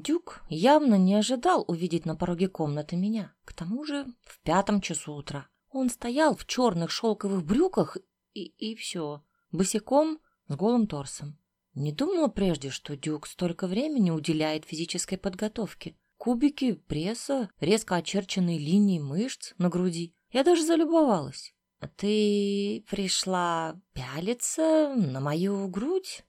Дюк явно не ожидал увидеть на пороге комнаты меня. К тому же в пятом часу утра. Он стоял в черных шелковых брюках и, и все, босиком с голым торсом. Не думала прежде, что Дюк столько времени уделяет физической подготовке. Кубики пресса, резко очерченные линии мышц на груди. Я даже залюбовалась. «А «Ты пришла пялиться на мою грудь?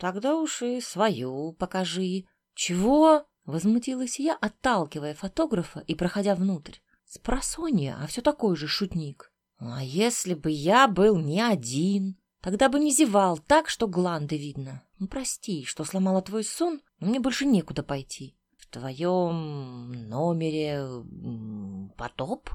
Тогда уж и свою покажи». «Чего?» — возмутилась я, отталкивая фотографа и проходя внутрь. «Спросонья, а все такой же шутник». «А если бы я был не один?» Тогда бы не зевал так, что гланды видно. Ну, прости, что сломала твой сон, но мне больше некуда пойти. В твоем номере потоп?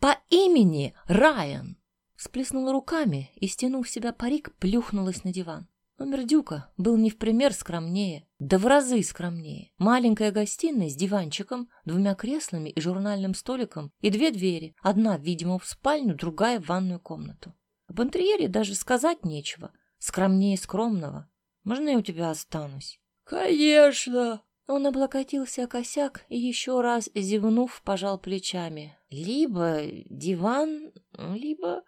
По имени Райан. Сплеснула руками и, стянув себя парик, плюхнулась на диван. Номер Дюка был не в пример скромнее, да в разы скромнее. Маленькая гостиная с диванчиком, двумя креслами и журнальным столиком и две двери, одна, видимо, в спальню, другая в ванную комнату. Об интерьере даже сказать нечего. Скромнее скромного. Можно я у тебя останусь? Конечно. Он облокотился о косяк и еще раз, зевнув, пожал плечами. Либо диван, либо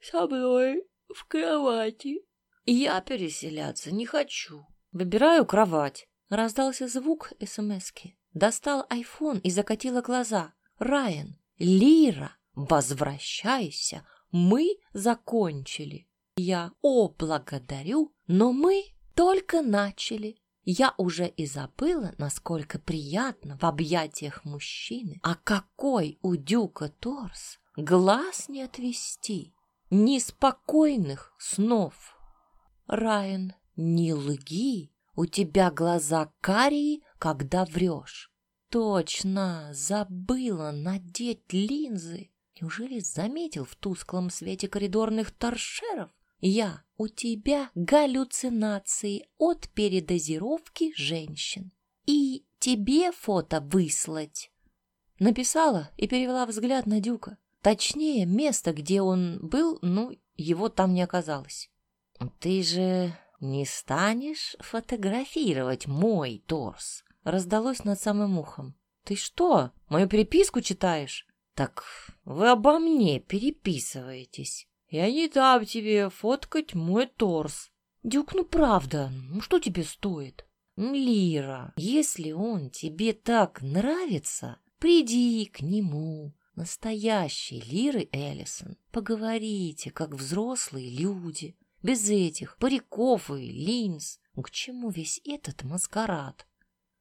со мной в кровати. Я переселяться не хочу. Выбираю кровать. Раздался звук СМСки. Достал айфон и закатила глаза. Райан, Лира, возвращайся, мы закончили. Я, о, благодарю, но мы только начали. Я уже и забыла, насколько приятно в объятиях мужчины. А какой у Дюка торс! Глаз не отвести, неспокойных снов. Райан, не лги, у тебя глаза карие, когда врешь. Точно, забыла надеть линзы. Неужели заметил в тусклом свете коридорных торшеров? Я, у тебя галлюцинации от передозировки женщин. И тебе фото выслать. Написала и перевела взгляд на Дюка. Точнее, место, где он был, ну, его там не оказалось. Ты же не станешь фотографировать мой торс? Раздалось над самым ухом. Ты что, мою переписку читаешь? Так вы обо мне переписываетесь. Я не дам тебе фоткать мой торс. Дюк, ну правда, ну что тебе стоит? Лира, если он тебе так нравится, приди к нему, настоящий Лиры Эллисон. Поговорите, как взрослые люди, без этих париков и линз. К чему весь этот маскарад?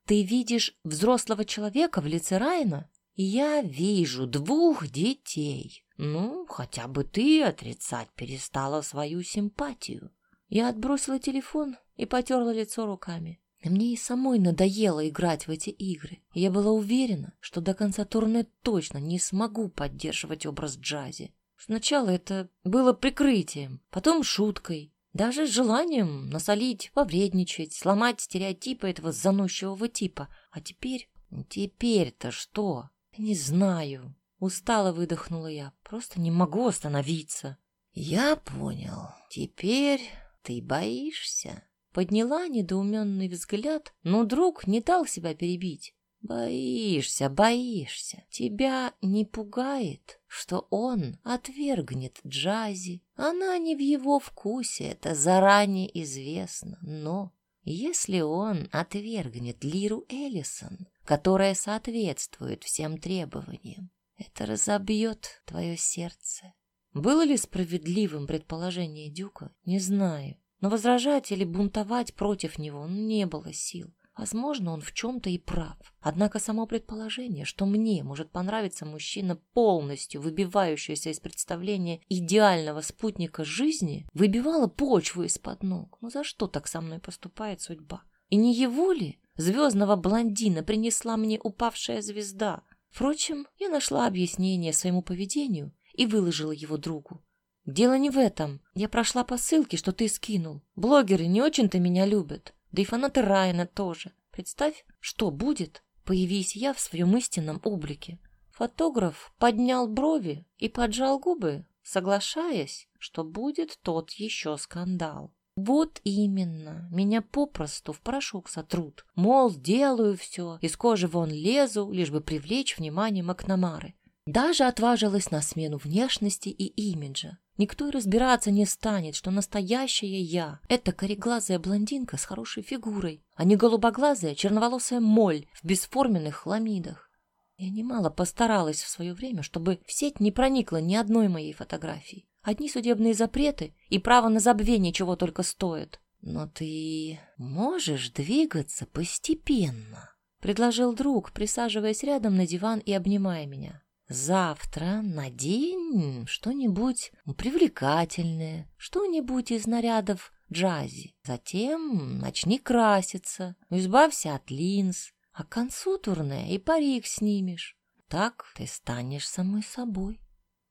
Ты видишь взрослого человека в лице Райна? Я вижу двух детей. Ну, хотя бы ты отрицать перестала свою симпатию. Я отбросила телефон и потерла лицо руками. Мне и самой надоело играть в эти игры. Я была уверена, что до конца турне точно не смогу поддерживать образ Джази. Сначала это было прикрытием, потом шуткой, даже желанием насолить, повредничать, сломать стереотипы этого заносчивого типа. А теперь... Теперь-то что? Не знаю. Устало выдохнула я. Просто не могу остановиться. Я понял. Теперь ты боишься? Подняла недоуменный взгляд, но друг не дал себя перебить. Боишься, боишься. Тебя не пугает, что он отвергнет Джази. Она не в его вкусе, это заранее известно. Но если он отвергнет Лиру Эллисон, которая соответствует всем требованиям. Это разобьет твое сердце. Было ли справедливым предположение Дюка, не знаю. Но возражать или бунтовать против него не было сил. Возможно, он в чем-то и прав. Однако само предположение, что мне может понравиться мужчина, полностью выбивающийся из представления идеального спутника жизни, выбивало почву из-под ног. Ну за что так со мной поступает судьба? И не его ли звездного блондина принесла мне упавшая звезда. Впрочем, я нашла объяснение своему поведению и выложила его другу. Дело не в этом. Я прошла по ссылке, что ты скинул. Блогеры не очень-то меня любят. Да и фанаты Райана тоже. Представь, что будет, появись я в своем истинном облике. Фотограф поднял брови и поджал губы, соглашаясь, что будет тот еще скандал. Вот именно, меня попросту в порошок сотрут. Мол, делаю все, из кожи вон лезу, лишь бы привлечь внимание Макнамары. Даже отважилась на смену внешности и имиджа. Никто и разбираться не станет, что настоящая я — это кореглазая блондинка с хорошей фигурой, а не голубоглазая черноволосая моль в бесформенных хламидах. Я немало постаралась в свое время, чтобы в сеть не проникло ни одной моей фотографии. Одни судебные запреты и право на забвение чего только стоит. Но ты можешь двигаться постепенно, предложил друг, присаживаясь рядом на диван и обнимая меня. Завтра надень что-нибудь привлекательное, что-нибудь из нарядов джази. Затем начни краситься, избавься от линз, а к концу турне и парик снимешь. Так ты станешь самой собой.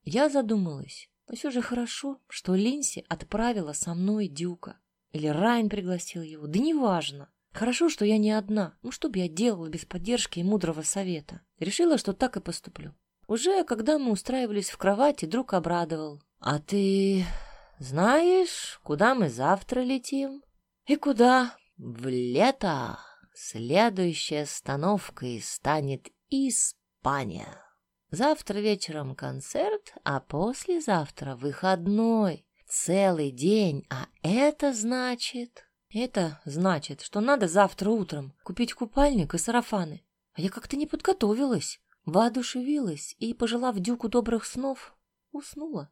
Я задумалась. Но все же хорошо, что Линси отправила со мной Дюка. Или Райн пригласил его, да неважно. Хорошо, что я не одна. Ну, что бы я делала без поддержки и мудрого совета? Решила, что так и поступлю. Уже когда мы устраивались в кровати, друг обрадовал. «А ты знаешь, куда мы завтра летим?» «И куда?» «В лето. Следующей остановкой станет Испания». Завтра вечером концерт, а послезавтра выходной. Целый день, а это значит... Это значит, что надо завтра утром купить купальник и сарафаны. А я как-то не подготовилась, воодушевилась и, пожелав Дюку добрых снов, уснула.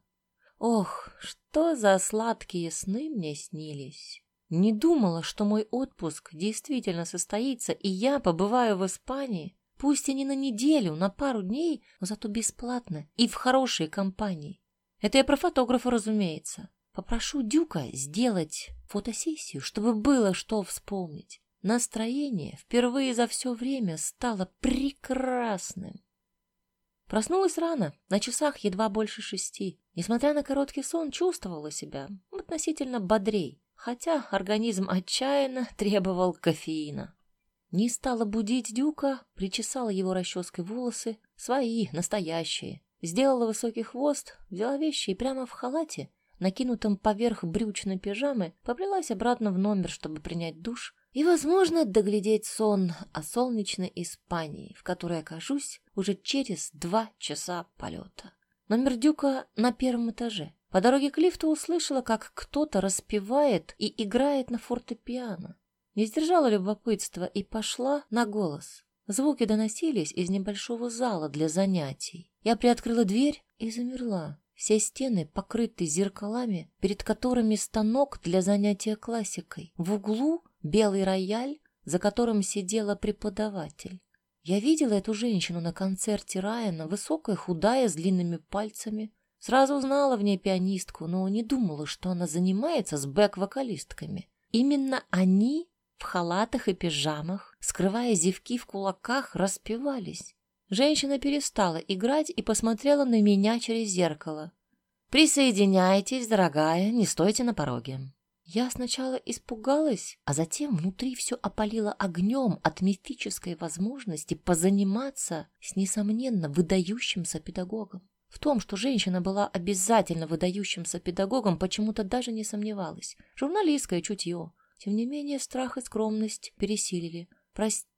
Ох, что за сладкие сны мне снились. Не думала, что мой отпуск действительно состоится, и я побываю в Испании. Пусть и не на неделю, на пару дней, но зато бесплатно и в хорошей компании. Это я про фотографа, разумеется. Попрошу Дюка сделать фотосессию, чтобы было что вспомнить. Настроение впервые за все время стало прекрасным. Проснулась рано, на часах едва больше шести. Несмотря на короткий сон, чувствовала себя относительно бодрей, хотя организм отчаянно требовал кофеина. Не стала будить Дюка, причесала его расческой волосы, свои, настоящие. Сделала высокий хвост, взяла вещи и прямо в халате, накинутом поверх брючной пижамы, поплелась обратно в номер, чтобы принять душ и, возможно, доглядеть сон о солнечной Испании, в которой окажусь уже через два часа полета. Номер Дюка на первом этаже. По дороге к лифту услышала, как кто-то распевает и играет на фортепиано. Не сдержала любопытства и пошла на голос. Звуки доносились из небольшого зала для занятий. Я приоткрыла дверь и замерла. Все стены покрыты зеркалами, перед которыми станок для занятия классикой. В углу белый рояль, за которым сидела преподаватель. Я видела эту женщину на концерте Райана, высокая, худая, с длинными пальцами. Сразу узнала в ней пианистку, но не думала, что она занимается с бэк-вокалистками. Именно они в халатах и пижамах, скрывая зевки в кулаках, распевались. Женщина перестала играть и посмотрела на меня через зеркало. «Присоединяйтесь, дорогая, не стойте на пороге». Я сначала испугалась, а затем внутри все опалило огнем от мифической возможности позаниматься с, несомненно, выдающимся педагогом. В том, что женщина была обязательно выдающимся педагогом, почему-то даже не сомневалась. Журналистское чутье. Тем не менее, страх и скромность пересилили.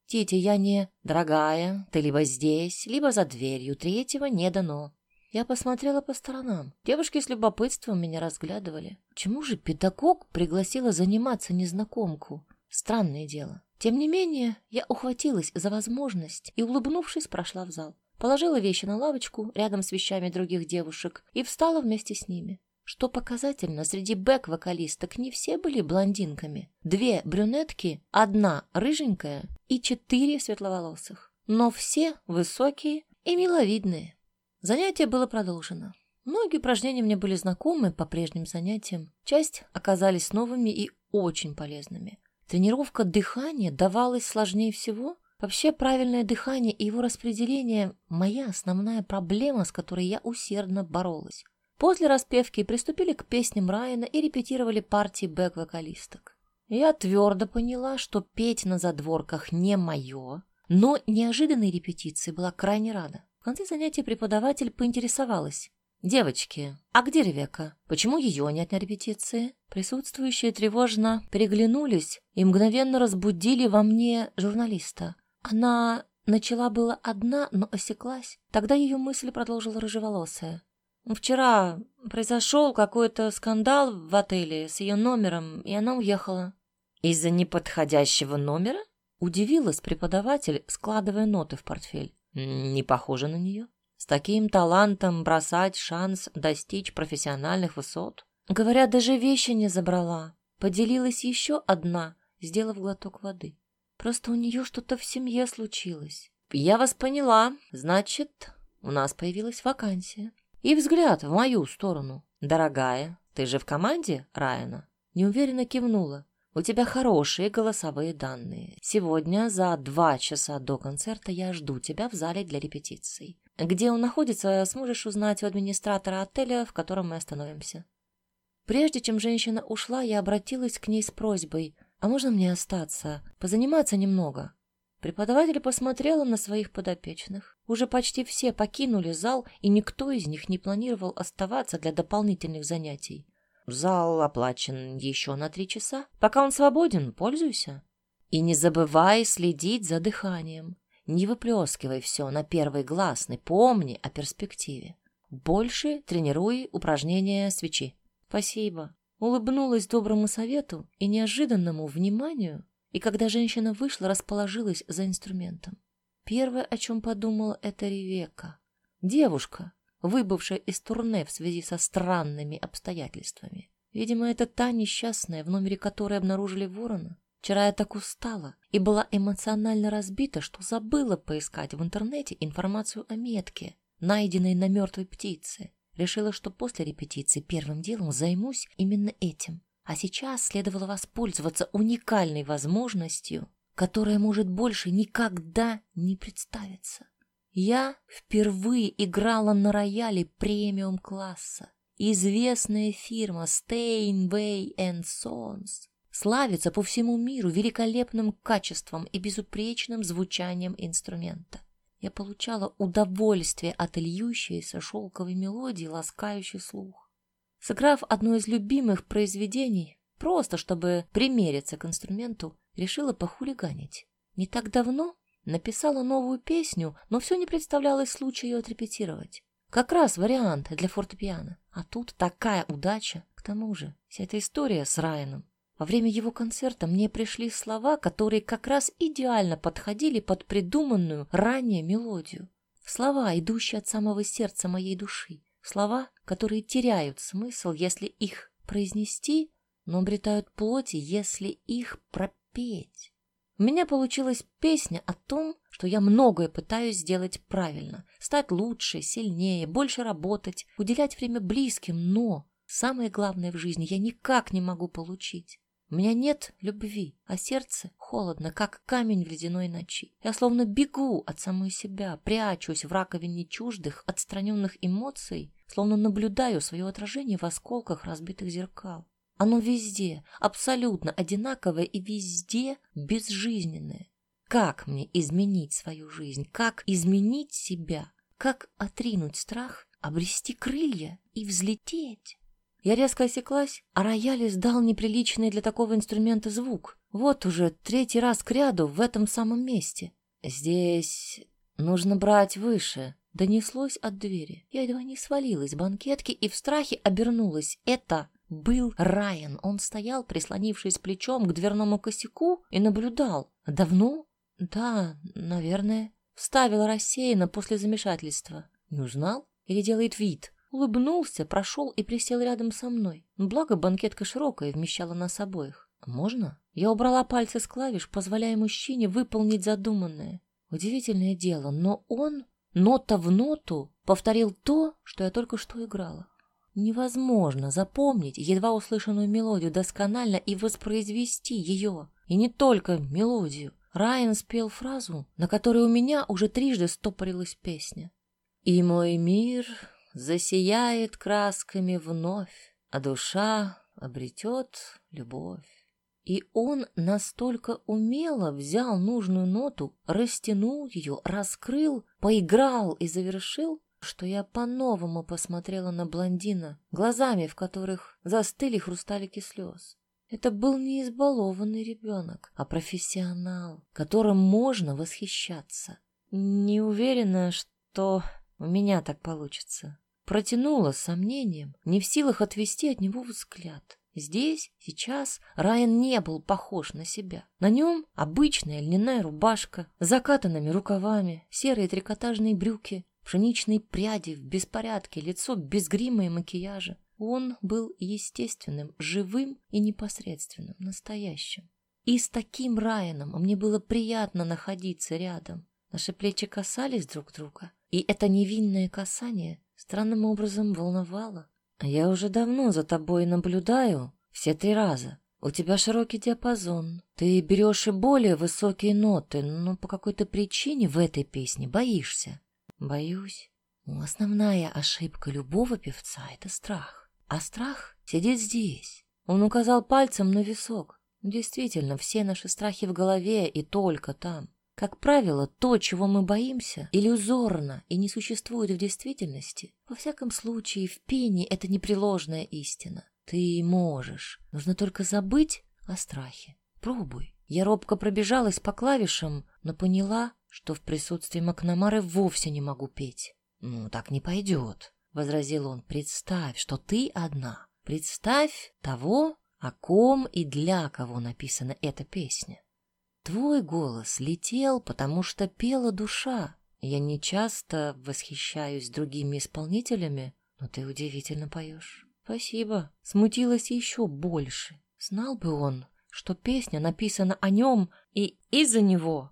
«Простите, я не...» «Дорогая, ты либо здесь, либо за дверью. Третьего не дано». Я посмотрела по сторонам. Девушки с любопытством меня разглядывали. Чему же педагог пригласила заниматься незнакомку? Странное дело. Тем не менее, я ухватилась за возможность и, улыбнувшись, прошла в зал. Положила вещи на лавочку рядом с вещами других девушек и встала вместе с ними. Что показательно, среди бэк-вокалисток не все были блондинками. Две брюнетки, одна рыженькая и четыре светловолосых. Но все высокие и миловидные. Занятие было продолжено. Многие упражнения мне были знакомы по прежним занятиям. Часть оказались новыми и очень полезными. Тренировка дыхания давалась сложнее всего. Вообще правильное дыхание и его распределение – моя основная проблема, с которой я усердно боролась. После распевки приступили к песням Райана и репетировали партии бэк-вокалисток. Я твердо поняла, что петь на задворках не мое, но неожиданной репетиции была крайне рада. В конце занятия преподаватель поинтересовалась. «Девочки, а где Ревека? Почему ее нет на репетиции?» Присутствующие тревожно переглянулись и мгновенно разбудили во мне журналиста. Она начала была одна, но осеклась. Тогда ее мысль продолжила рыжеволосая. «Вчера произошел какой-то скандал в отеле с ее номером, и она уехала». «Из-за неподходящего номера?» Удивилась преподаватель, складывая ноты в портфель. «Не похоже на нее». С таким талантом бросать шанс достичь профессиональных высот? Говорят, даже вещи не забрала. Поделилась еще одна, сделав глоток воды. Просто у нее что-то в семье случилось. Я вас поняла. Значит, у нас появилась вакансия. И взгляд в мою сторону. Дорогая, ты же в команде Райана? Неуверенно кивнула. У тебя хорошие голосовые данные. Сегодня за два часа до концерта я жду тебя в зале для репетиций. Где он находится, сможешь узнать у администратора отеля, в котором мы остановимся. Прежде чем женщина ушла, я обратилась к ней с просьбой, а можно мне остаться, позаниматься немного? Преподаватель посмотрела на своих подопечных. Уже почти все покинули зал, и никто из них не планировал оставаться для дополнительных занятий. Зал оплачен еще на три часа. Пока он свободен, пользуйся. И не забывай следить за дыханием. Не выплескивай все на первый гласный, помни о перспективе. Больше тренируй упражнения свечи. Спасибо. Улыбнулась доброму совету и неожиданному вниманию, и когда женщина вышла, расположилась за инструментом. Первое, о чем подумала, это Ревека. Девушка, выбывшая из турне в связи со странными обстоятельствами. Видимо, это та несчастная, в номере которой обнаружили ворона. Вчера я так устала и была эмоционально разбита, что забыла поискать в интернете информацию о метке, найденной на мертвой птице. Решила, что после репетиции первым делом займусь именно этим. А сейчас следовало воспользоваться уникальной возможностью, которая может больше никогда не представиться. Я впервые играла на рояле премиум-класса. Известная фирма Steinway Sons славится по всему миру великолепным качеством и безупречным звучанием инструмента. Я получала удовольствие от льющейся шелковой мелодии, ласкающей слух. Сыграв одно из любимых произведений, просто чтобы примериться к инструменту, решила похулиганить. Не так давно написала новую песню, но все не представлялось случая ее отрепетировать. Как раз вариант для фортепиано. А тут такая удача. К тому же, вся эта история с Райаном во время его концерта мне пришли слова, которые как раз идеально подходили под придуманную ранее мелодию. Слова, идущие от самого сердца моей души. Слова, которые теряют смысл, если их произнести, но обретают плоти, если их пропеть. У меня получилась песня о том, что я многое пытаюсь сделать правильно, стать лучше, сильнее, больше работать, уделять время близким, но самое главное в жизни я никак не могу получить. У меня нет любви, а сердце холодно, как камень в ледяной ночи. Я словно бегу от самой себя, прячусь в раковине чуждых, отстраненных эмоций, словно наблюдаю свое отражение в осколках разбитых зеркал. Оно везде, абсолютно одинаковое и везде безжизненное. Как мне изменить свою жизнь? Как изменить себя? Как отринуть страх, обрести крылья и взлететь? Я резко осеклась, а рояль издал неприличный для такого инструмента звук. Вот уже третий раз к ряду в этом самом месте. Здесь нужно брать выше. Донеслось от двери. Я едва не свалилась с банкетки и в страхе обернулась. Это был Райан. Он стоял, прислонившись плечом к дверному косяку, и наблюдал. Давно? Да, наверное. Вставил рассеянно после замешательства. Не узнал? Или делает вид? Улыбнулся, прошел и присел рядом со мной. Благо, банкетка широкая, вмещала нас обоих. «Можно?» Я убрала пальцы с клавиш, позволяя мужчине выполнить задуманное. Удивительное дело, но он, нота в ноту, повторил то, что я только что играла. Невозможно запомнить едва услышанную мелодию досконально и воспроизвести ее. И не только мелодию. Райан спел фразу, на которой у меня уже трижды стопорилась песня. «И мой мир засияет красками вновь, а душа обретет любовь. И он настолько умело взял нужную ноту, растянул ее, раскрыл, поиграл и завершил, что я по-новому посмотрела на блондина, глазами, в которых застыли хрусталики слез. Это был не избалованный ребенок, а профессионал, которым можно восхищаться. Не уверена, что у меня так получится. Протянула с сомнением, не в силах отвести от него взгляд. Здесь, сейчас, Райан не был похож на себя. На нем обычная льняная рубашка с закатанными рукавами, серые трикотажные брюки, пшеничные пряди в беспорядке, лицо без грима и макияжа. Он был естественным, живым и непосредственным, настоящим. И с таким Райаном мне было приятно находиться рядом. Наши плечи касались друг друга, и это невинное касание странным образом волновало. «Я уже давно за тобой наблюдаю, все три раза. У тебя широкий диапазон. Ты берешь и более высокие ноты, но по какой-то причине в этой песне боишься». «Боюсь. Ну, основная ошибка любого певца — это страх. А страх сидит здесь». Он указал пальцем на висок. Действительно, все наши страхи в голове и только там. Как правило, то, чего мы боимся, иллюзорно и не существует в действительности. Во всяком случае, в пении это непреложная истина. Ты можешь. Нужно только забыть о страхе. Пробуй. Я робко пробежалась по клавишам, но поняла, что в присутствии Макнамары вовсе не могу петь. «Ну, так не пойдет», — возразил он. «Представь, что ты одна. Представь того, о ком и для кого написана эта песня. Твой голос летел, потому что пела душа. Я не часто восхищаюсь другими исполнителями, но ты удивительно поешь. Спасибо. Смутилась еще больше. Знал бы он, что песня написана о нем и из-за него.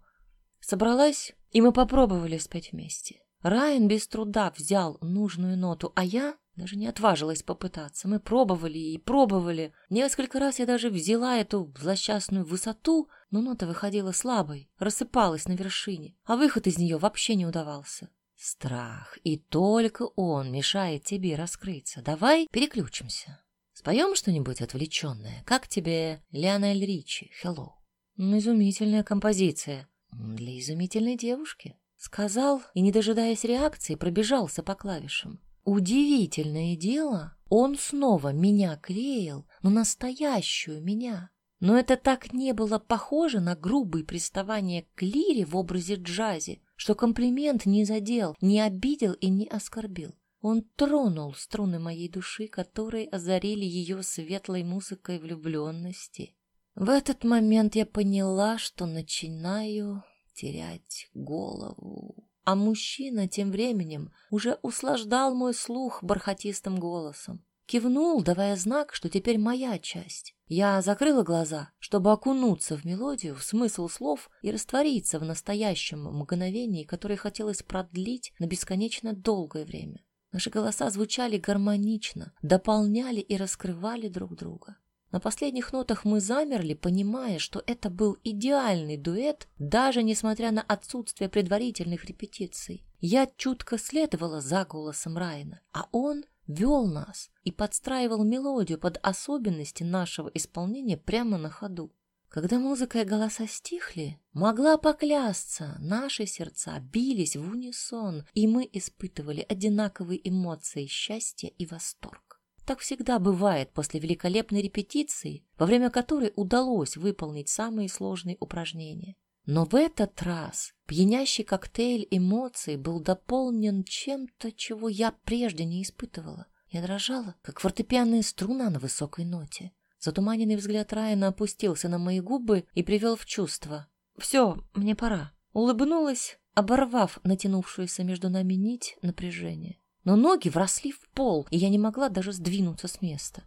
Собралась, и мы попробовали спеть вместе. Райан без труда взял нужную ноту, а я даже не отважилась попытаться. Мы пробовали и пробовали. Несколько раз я даже взяла эту злосчастную высоту, но нота выходила слабой, рассыпалась на вершине, а выход из нее вообще не удавался. Страх, и только он мешает тебе раскрыться. Давай переключимся. Споем что-нибудь отвлеченное. Как тебе Лионель Ричи, «Hello»? Ну, изумительная композиция. Для изумительной девушки. Сказал и, не дожидаясь реакции, пробежался по клавишам. Удивительное дело, он снова меня клеил, но настоящую меня. Но это так не было похоже на грубые приставания к лире в образе джази, что комплимент не задел, не обидел и не оскорбил. Он тронул струны моей души, которые озарили ее светлой музыкой влюбленности. В этот момент я поняла, что начинаю терять голову. А мужчина тем временем уже услаждал мой слух бархатистым голосом. Кивнул, давая знак, что теперь моя часть. Я закрыла глаза, чтобы окунуться в мелодию, в смысл слов и раствориться в настоящем мгновении, которое хотелось продлить на бесконечно долгое время. Наши голоса звучали гармонично, дополняли и раскрывали друг друга. На последних нотах мы замерли, понимая, что это был идеальный дуэт, даже несмотря на отсутствие предварительных репетиций. Я чутко следовала за голосом Райана, а он вел нас и подстраивал мелодию под особенности нашего исполнения прямо на ходу. Когда музыка и голоса стихли, могла поклясться, наши сердца бились в унисон, и мы испытывали одинаковые эмоции счастья и восторг. Так всегда бывает после великолепной репетиции, во время которой удалось выполнить самые сложные упражнения. Но в этот раз пьянящий коктейль эмоций был дополнен чем-то, чего я прежде не испытывала. Я дрожала, как фортепианная струна на высокой ноте. Затуманенный взгляд Райана опустился на мои губы и привел в чувство. «Все, мне пора». Улыбнулась, оборвав натянувшуюся между нами нить напряжения но ноги вросли в пол, и я не могла даже сдвинуться с места.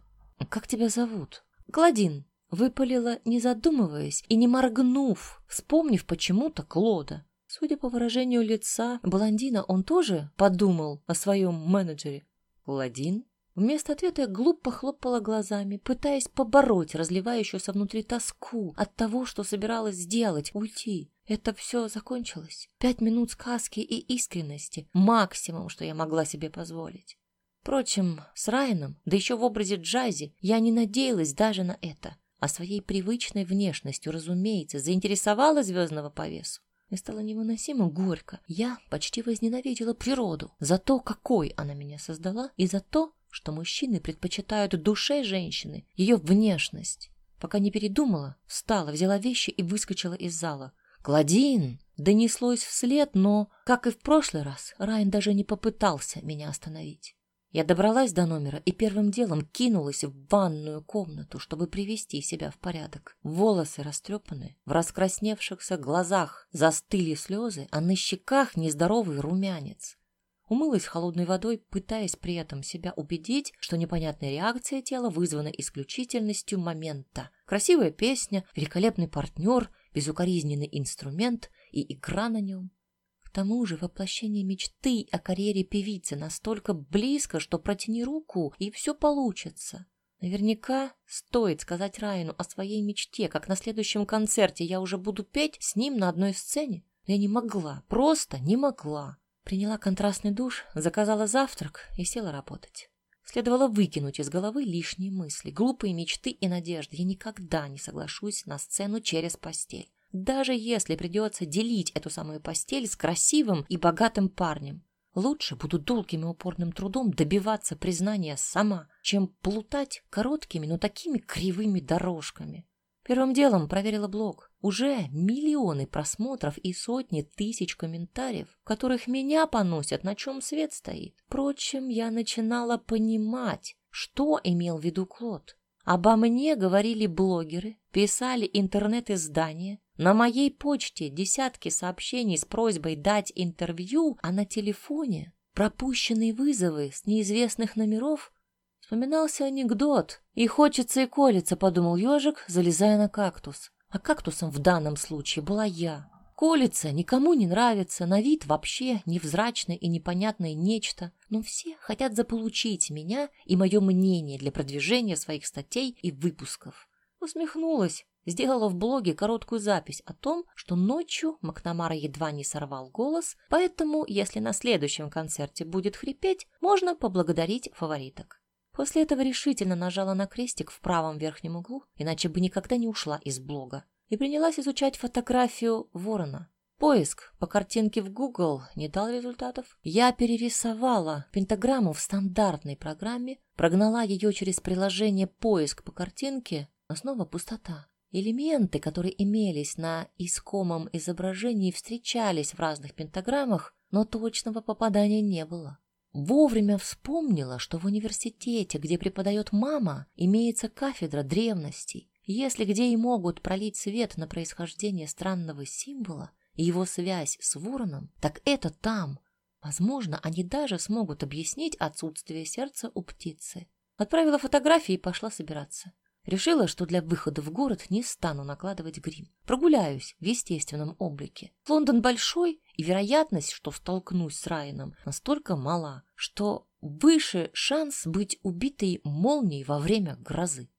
«Как тебя зовут?» «Клодин», — выпалила, не задумываясь и не моргнув, вспомнив почему-то Клода. Судя по выражению лица блондина, он тоже подумал о своем менеджере. «Клодин?» Вместо ответа я глупо хлопала глазами, пытаясь побороть разливающуюся внутри тоску от того, что собиралась сделать, уйти. Это все закончилось. Пять минут сказки и искренности. Максимум, что я могла себе позволить. Впрочем, с Райаном, да еще в образе Джази, я не надеялась даже на это. А своей привычной внешностью, разумеется, заинтересовала звездного повесу. Мне стало невыносимо горько. Я почти возненавидела природу за то, какой она меня создала, и за то, что мужчины предпочитают душе женщины ее внешность. Пока не передумала, встала, взяла вещи и выскочила из зала. «Гладин!» Донеслось вслед, но, как и в прошлый раз, Райан даже не попытался меня остановить. Я добралась до номера и первым делом кинулась в ванную комнату, чтобы привести себя в порядок. Волосы растрепаны, в раскрасневшихся глазах застыли слезы, а на щеках нездоровый румянец. Умылась холодной водой, пытаясь при этом себя убедить, что непонятная реакция тела вызвана исключительностью момента. Красивая песня, великолепный партнер, безукоризненный инструмент и игра на нем. К тому же воплощение мечты о карьере певицы настолько близко, что протяни руку, и все получится. Наверняка стоит сказать Райану о своей мечте, как на следующем концерте я уже буду петь с ним на одной сцене. Я не могла, просто не могла. Приняла контрастный душ, заказала завтрак и села работать. Следовало выкинуть из головы лишние мысли, глупые мечты и надежды. Я никогда не соглашусь на сцену через постель даже если придется делить эту самую постель с красивым и богатым парнем. Лучше буду долгим и упорным трудом добиваться признания сама, чем плутать короткими, но такими кривыми дорожками. Первым делом проверила блог. Уже миллионы просмотров и сотни тысяч комментариев, в которых меня поносят, на чем свет стоит. Впрочем, я начинала понимать, что имел в виду Клод. Обо мне говорили блогеры, писали интернет-издания, на моей почте десятки сообщений с просьбой дать интервью, а на телефоне пропущенные вызовы с неизвестных номеров. Вспоминался анекдот. И хочется и колется, подумал ежик, залезая на кактус. А кактусом в данном случае была я. Колется, никому не нравится, на вид вообще невзрачное и непонятное нечто, но все хотят заполучить меня и мое мнение для продвижения своих статей и выпусков. Усмехнулась, сделала в блоге короткую запись о том, что ночью Макнамара едва не сорвал голос, поэтому, если на следующем концерте будет хрипеть, можно поблагодарить фавориток. После этого решительно нажала на крестик в правом верхнем углу, иначе бы никогда не ушла из блога, и принялась изучать фотографию ворона. Поиск по картинке в Google не дал результатов. Я перерисовала пентаграмму в стандартной программе, прогнала ее через приложение «Поиск по картинке», но снова пустота. Элементы, которые имелись на искомом изображении, встречались в разных пентаграммах, но точного попадания не было. Вовремя вспомнила, что в университете, где преподает мама, имеется кафедра древностей. Если где и могут пролить свет на происхождение странного символа и его связь с вороном, так это там. Возможно, они даже смогут объяснить отсутствие сердца у птицы. Отправила фотографии и пошла собираться. Решила, что для выхода в город не стану накладывать грим. Прогуляюсь в естественном облике. Лондон большой, и вероятность, что столкнусь с Райаном, настолько мала, что выше шанс быть убитой молнией во время грозы.